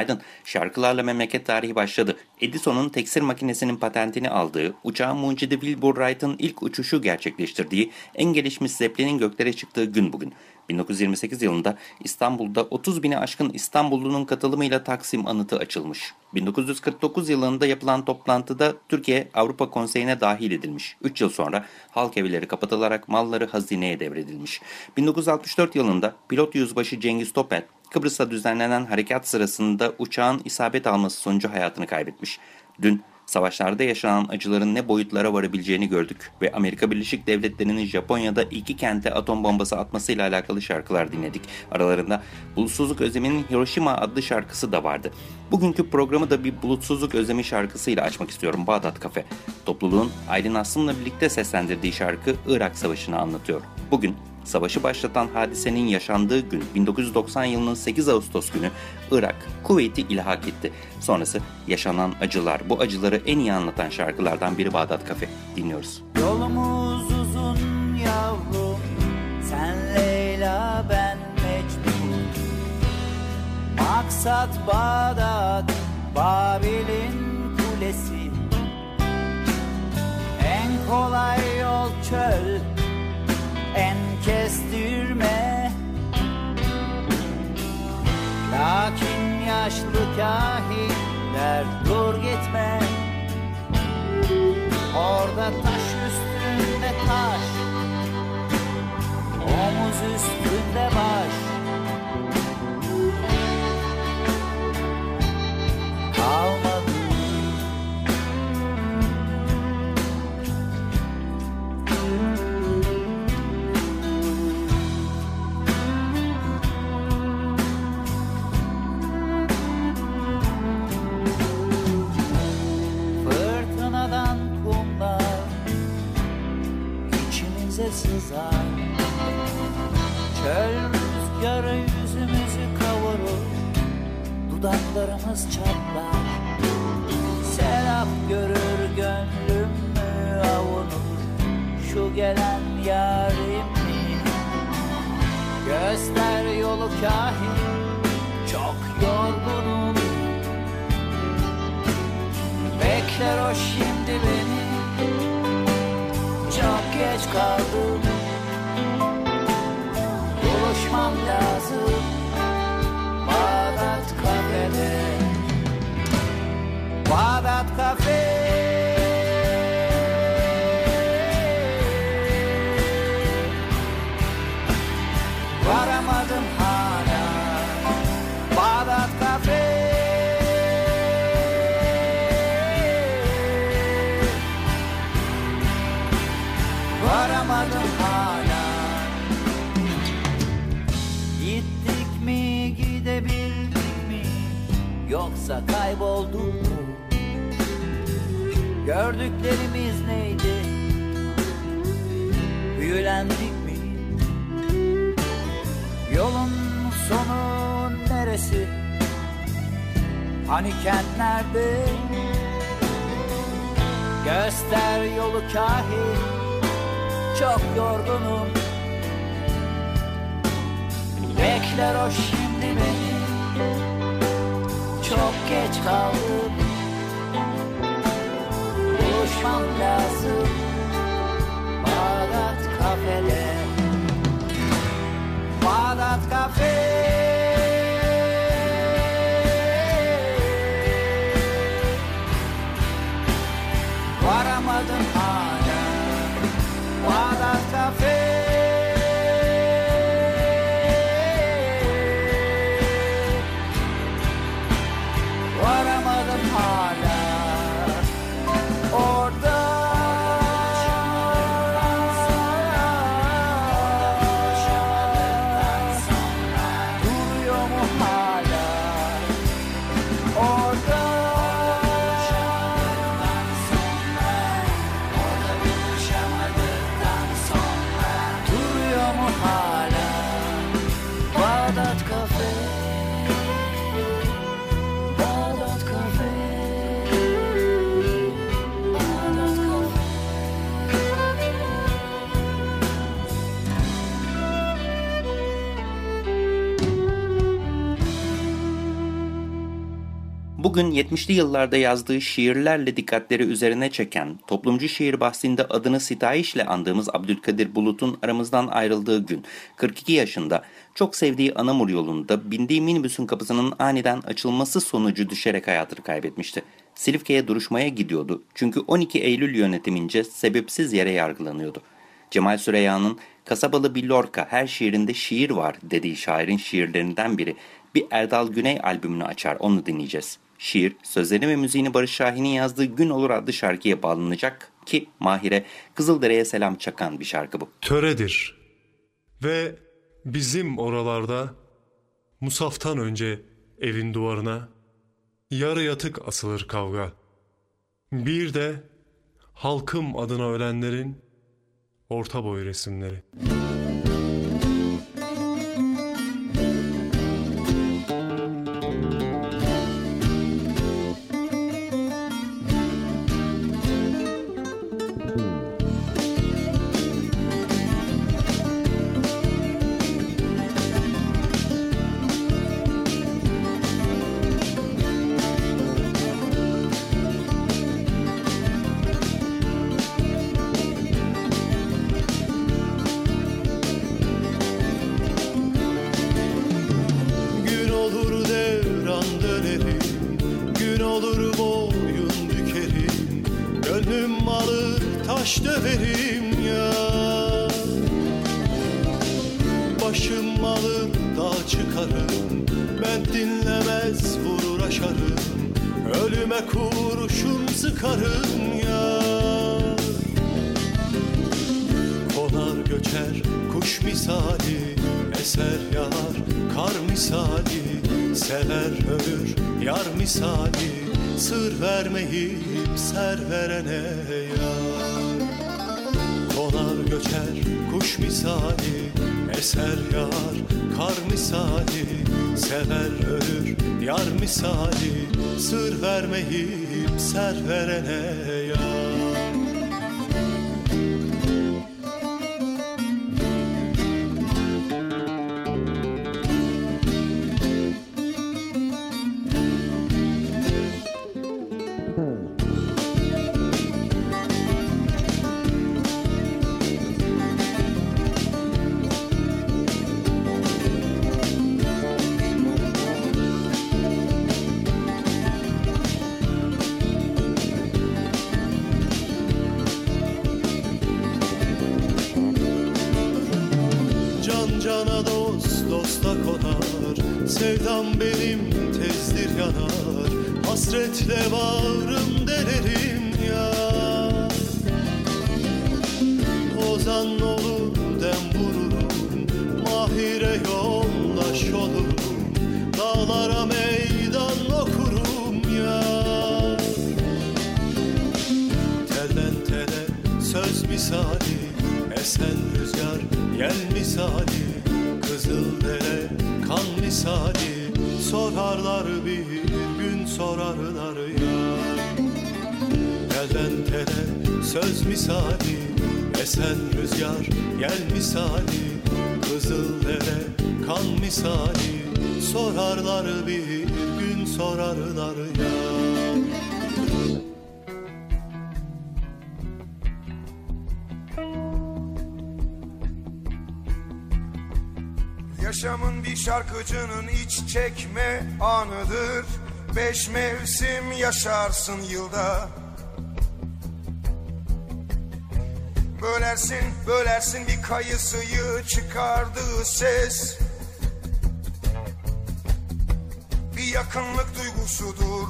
Günaydın. Şarkılarla memleket tarihi başladı. Edison'un tekstil makinesinin patentini aldığı, uçağın mucidi Wilbur Wright'ın ilk uçuşu gerçekleştirdiği, en gelişmiş Zeppelin'in göklere çıktığı gün bugün. 1928 yılında İstanbul'da 30 bini aşkın İstanbullunun katılımıyla Taksim Anıtı açılmış. 1949 yılında yapılan toplantıda Türkiye Avrupa Konseyi'ne dahil edilmiş. 3 yıl sonra halk evleri kapatılarak malları hazineye devredilmiş. 1964 yılında pilot yüzbaşı Cengiz Topel Kıbrıs'ta düzenlenen harekat sırasında uçağın isabet alması sonucu hayatını kaybetmiş. Dün savaşlarda yaşanan acıların ne boyutlara varabileceğini gördük ve Amerika Birleşik Devletleri'nin Japonya'da iki kente atom bombası atmasıyla alakalı şarkılar dinledik. Aralarında Bulutsuzluk Özlemi'nin Hiroşima adlı şarkısı da vardı. Bugünkü programı da bir Bulutsuzluk Özlemi şarkısıyla açmak istiyorum Bağdat Kafe. Topluluğun Aylin Aslım'la birlikte seslendirdiği şarkı Irak Savaşı'nı anlatıyor. Bugün Savaşı başlatan hadisenin yaşandığı gün 1990 yılının 8 Ağustos günü Irak, Kuveyt'i ilhak etti. Sonrası yaşanan acılar, bu acıları en iyi anlatan şarkılardan biri Bağdat Kafe. Dinliyoruz. Yolumuz uzun yavrum, sen Leyla ben Mecnun. Maksat Bağdat, Babil'in kulesi. En kolay yol çöl, kestirme. Lakin yaşlı kahinler dur gitme. Orada taş üstünde taş Omuz üstünde baş. Kalmadı Just try. Bağdat Gördüklerimiz neydi? Büyülendik mi? Yolun sonu neresi? Hani kent nerede? Göster yolu kahin. Çok yorgunum. Bekler o şimdi beni. Çok geç kaldım Buluşmam lazım. Bağdat kafede. Bağdat kafe Bugün 70'li yıllarda yazdığı şiirlerle dikkatleri üzerine çeken, toplumcu şiir bahsinde adını sitayişle andığımız Abdülkadir Bulut'un aramızdan ayrıldığı gün, 42 yaşında, çok sevdiği Anamur yolunda bindiği minibüsün kapısının aniden açılması sonucu düşerek hayatını kaybetmişti. Silifke'ye duruşmaya gidiyordu çünkü 12 Eylül yönetimince sebepsiz yere yargılanıyordu. Cemal Süreyya'nın Kasabalı bir Lorca her şiirinde şiir var dediği şairin şiirlerinden biri bir Erdal Güney albümünü açar onu dinleyeceğiz. Şiir, sözlerini ve müziğini Barış Şahin'in yazdığı Gün Olur adlı şarkıya bağlanacak ki Mahire Kızıldere'ye selam çakan bir şarkı bu. Töredir ve bizim oralarda Musaf'tan önce evin duvarına yarı yatık asılır kavga. Bir de halkım adına ölenlerin orta boy resimleri. Gün Sever ölür yar misali Sır vermeyip ser verene yar. Konar göçer kuş misali Eser yağar kar misali Sever ölür yar misali Sır vermeyip ser verene Cana dost dosta konar. Sevdam benim tezdir yanar. Hasretle bağrım delerim ya Ozan olur dem vururum. Mahire yoldaş olurum. Dağlara meydan okurum ya Telden tele söz misali Esen rüzgar yel misali Kızıl dere kan misali Sorarlar bir gün sorarlar ya. Telden tele söz misali Esen rüzgar yel misali. Kızıl dere kan misali Sorarlar bir gün sorarlar ya Yaşamın bir şarkıcının iç çekme anıdır. Beş mevsim yaşarsın yılda. Bölersin, bölersin bir kayısıyı çıkardığı ses. Bir yakınlık duygusudur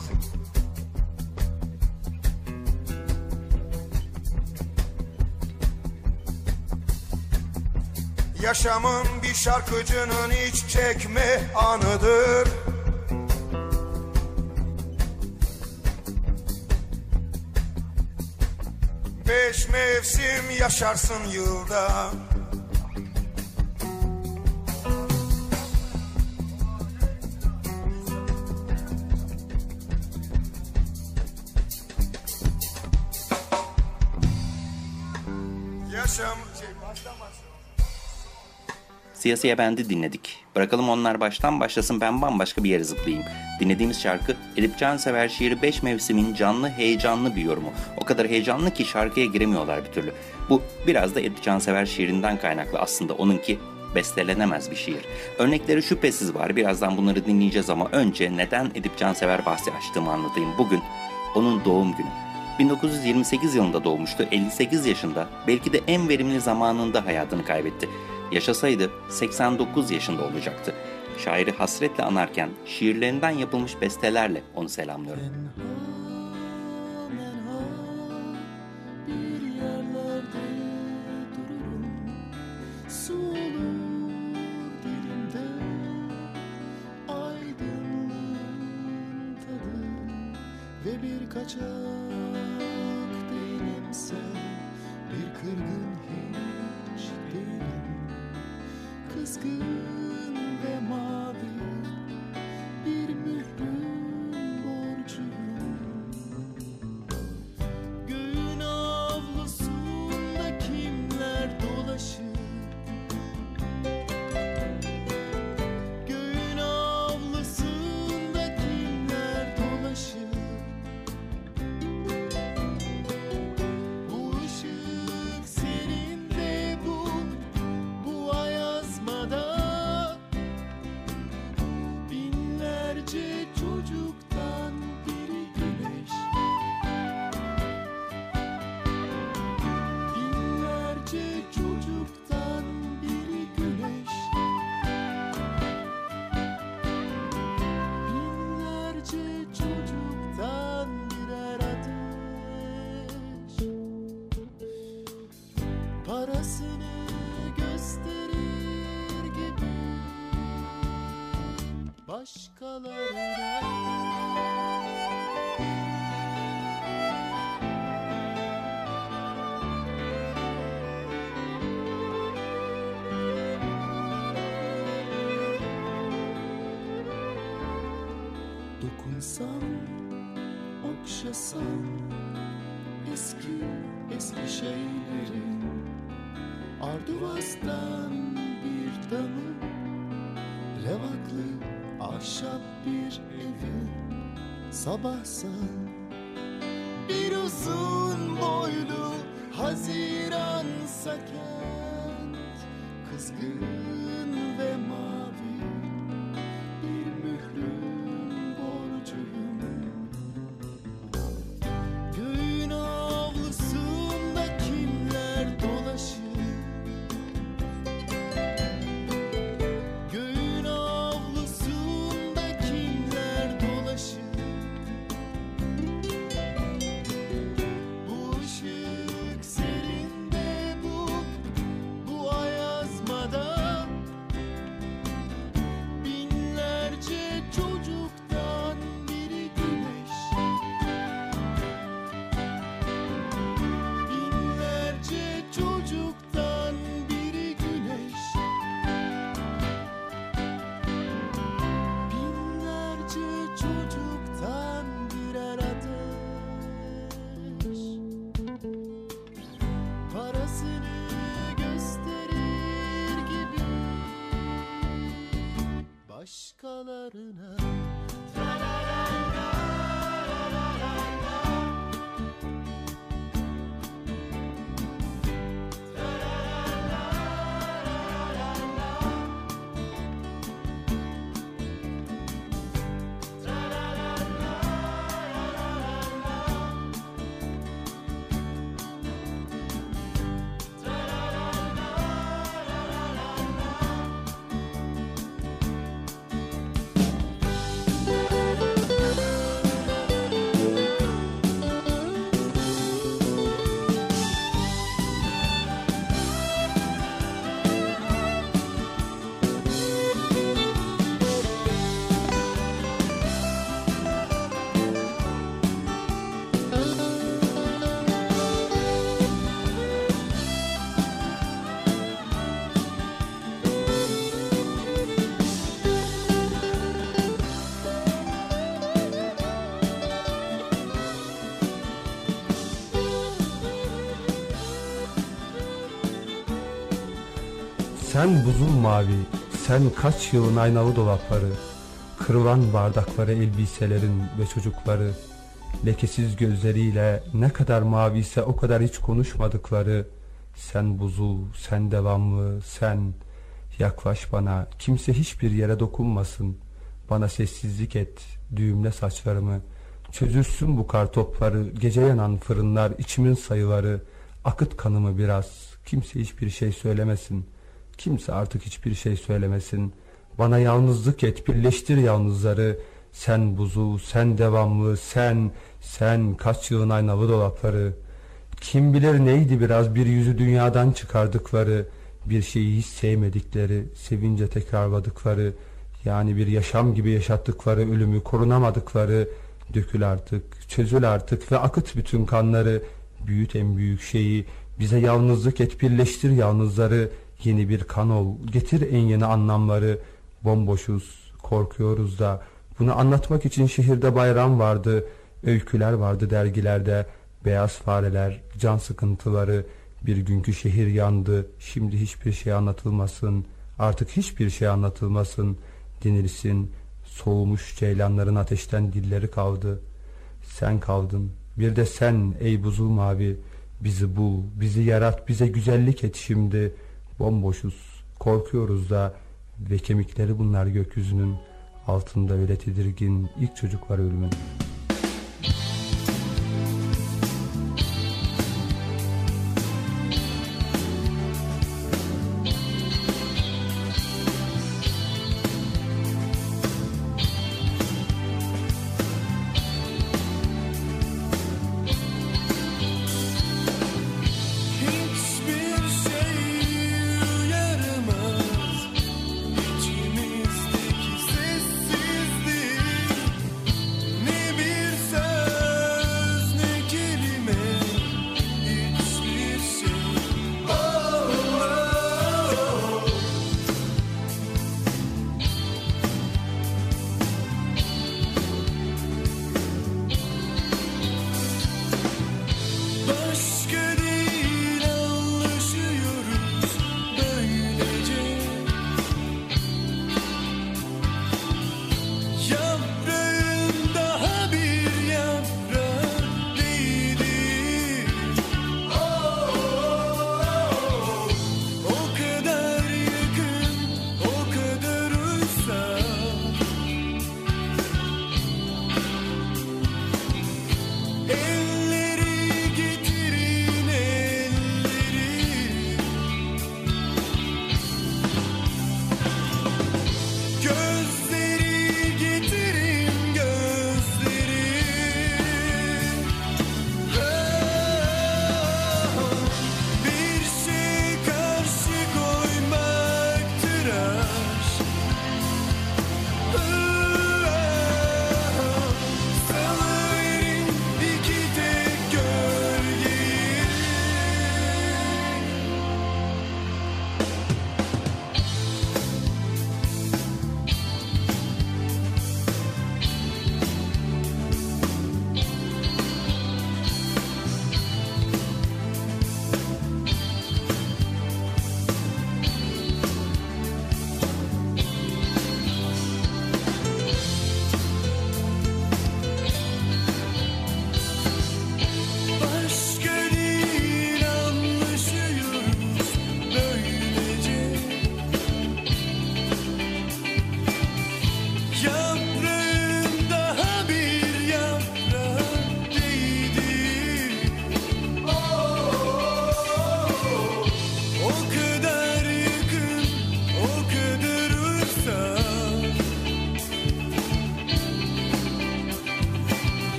Yaşamın bir şarkıcının iç çekme anıdır. Beş mevsim yaşarsın yılda Siyasiye Bendi dinledik. Bırakalım onlar baştan başlasın ben bambaşka bir yere zıplayayım. Dinlediğimiz şarkı Edip Cansever şiiri 5 mevsimin canlı heyecanlı bir yorumu. O kadar heyecanlı ki şarkıya giremiyorlar bir türlü. Bu biraz da Edip Cansever şiirinden kaynaklı aslında onunki bestelenemez bir şiir. Örnekleri şüphesiz var. Birazdan bunları dinleyeceğiz ama önce neden Edip Cansever bahsi açtığımı anlatayım. Bugün onun doğum günü. 1928 yılında doğmuştu. 58 yaşında belki de en verimli zamanında hayatını kaybetti. Yaşasaydı 89 yaşında olacaktı. Şairi hasretle anarken şiirlerinden yapılmış bestelerle onu selamlıyorum. bir yerlerde dururum Başkalarına Dokunsam, okşasam Eski, eski şeyleri Arduvaz'dan bir damı Revaklı ahşap bir evi Sabahsan. Bir uzun boylu Haziran kent Kızgın ve mavi Sen buzul mavi, sen kaç yılın aynalı dolapları, kırılan bardakları, elbiselerin ve çocukları, lekesiz gözleriyle ne kadar maviyse o kadar hiç konuşmadıkları, sen buzul, sen devamlı, sen yaklaş bana, kimse hiçbir yere dokunmasın, bana sessizlik et, düğümle saçlarımı, çözülsün bu kar topları, gece yanan fırınlar, içimin sayıları, akıt kanımı biraz, kimse hiçbir şey söylemesin.'' Kimse artık hiçbir şey söylemesin. Bana yalnızlık et, birleştir yalnızları. Sen buzu, sen devamlı, sen, sen kaç yılın aynalı dolapları. Kim bilir neydi biraz bir yüzü dünyadan çıkardıkları, bir şeyi hiç sevmedikleri, sevince tekrarladıkları, yani bir yaşam gibi yaşattıkları ölümü korunamadıkları, dökül artık, çözül artık ve akıt bütün kanları, büyüt en büyük şeyi, bize yalnızlık et, birleştir yalnızları, Yeni bir kan ol, getir en yeni anlamları. Bomboşuz, korkuyoruz da. Bunu anlatmak için şehirde bayram vardı. Öyküler vardı dergilerde. Beyaz fareler, can sıkıntıları. Bir günkü şehir yandı. Şimdi hiçbir şey anlatılmasın. Artık hiçbir şey anlatılmasın. Denilsin. Soğumuş ceylanların ateşten dilleri kaldı. Sen kaldın. Bir de sen ey buzul mavi. Bizi bul, bizi yarat, bize güzellik et şimdi.'' Bomboşuz, korkuyoruz da. Ve kemikleri bunlar gökyüzünün altında öyle tedirgin. İlk çocuklar ölümün.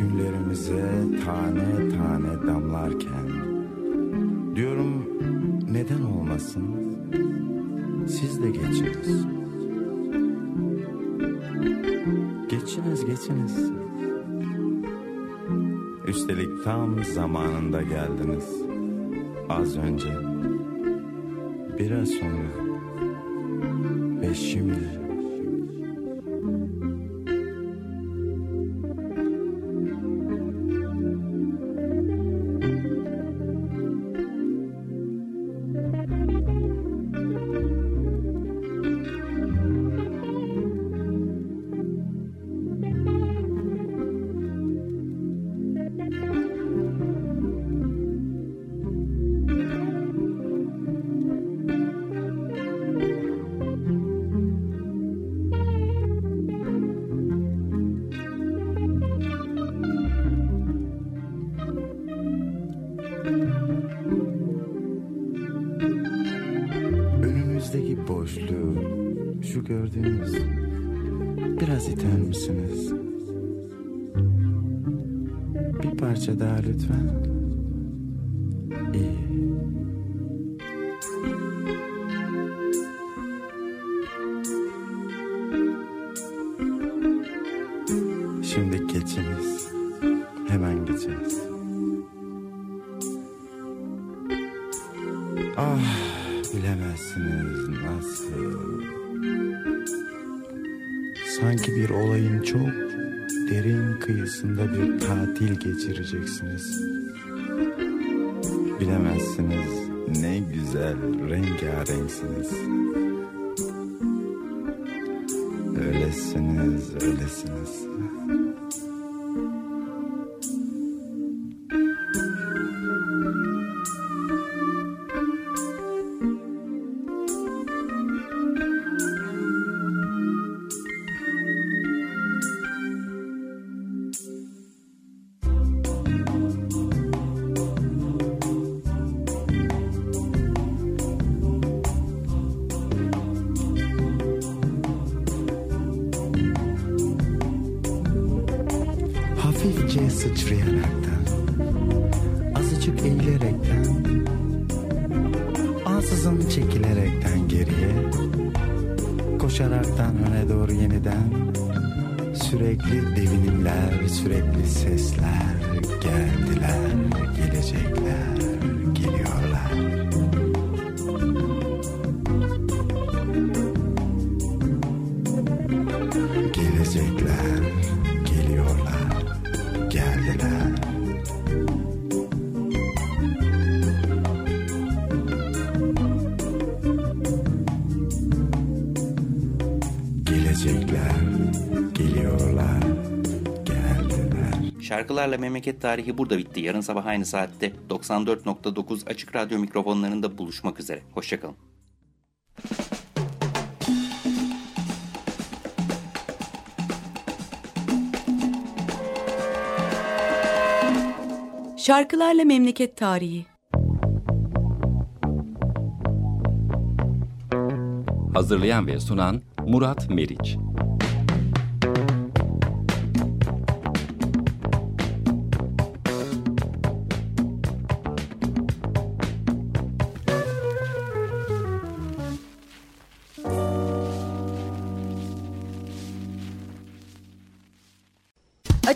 Üzerimize tane tane damlarken Diyorum neden olmasın? Siz de geçiniz. Geçiniz geçiniz. Üstelik tam zamanında geldiniz. Az önce Biraz sonra. Ve şimdi gördüğünüz biraz iter misiniz? Bir parça daha lütfen. Sanki bir olayın çok derin kıyısında bir tatil geçireceksiniz. Bilemezsiniz ne güzel rengarenksiniz. Öylesiniz, öylesiniz. Sıçrayaraktan, azıcık eğilerekten, ansızın çekilerekten geriye, koşaraktan öne doğru yeniden, sürekli devinimler, sürekli sesler, geldiler, gelecekler, Şarkılarla memleket tarihi burada bitti. Yarın sabah aynı saatte 94.9 Açık Radyo mikrofonlarında buluşmak üzere. Hoşçakalın. Şarkılarla memleket tarihi. Hazırlayan ve sunan Murat Meriç.